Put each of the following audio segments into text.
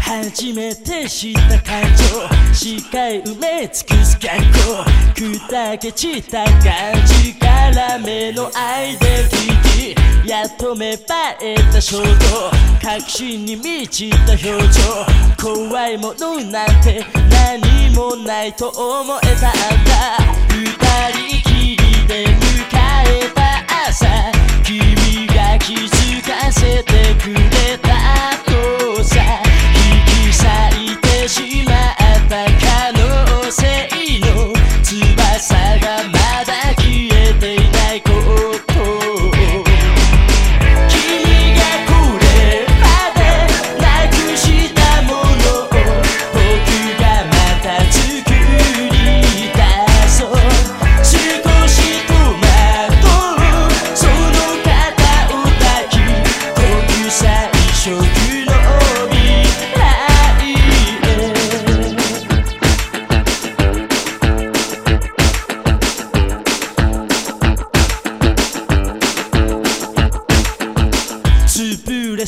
初めて知った感情。視界埋め尽くす学校砕け散った感じから目のアイデンティティ。やっと芽生えた衝動確信に満ちた表情。怖いものなんて何もないと思えたんだ。二人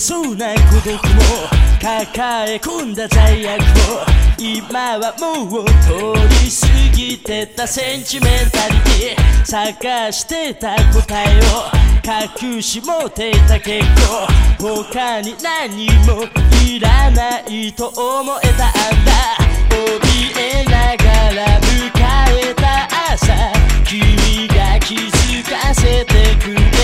そうな孤独も抱え込んだ罪悪も今はもう通り過ぎてたセンチメンタリティ探してた答えを隠し持っていた結構他に何もいらないと思えたんだ怯えながら迎えた朝君が気づかせてくれ